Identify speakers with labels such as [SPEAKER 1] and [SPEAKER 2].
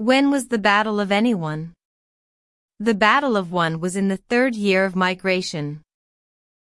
[SPEAKER 1] When was the Battle of Anyone? The Battle of One was in the third year of migration.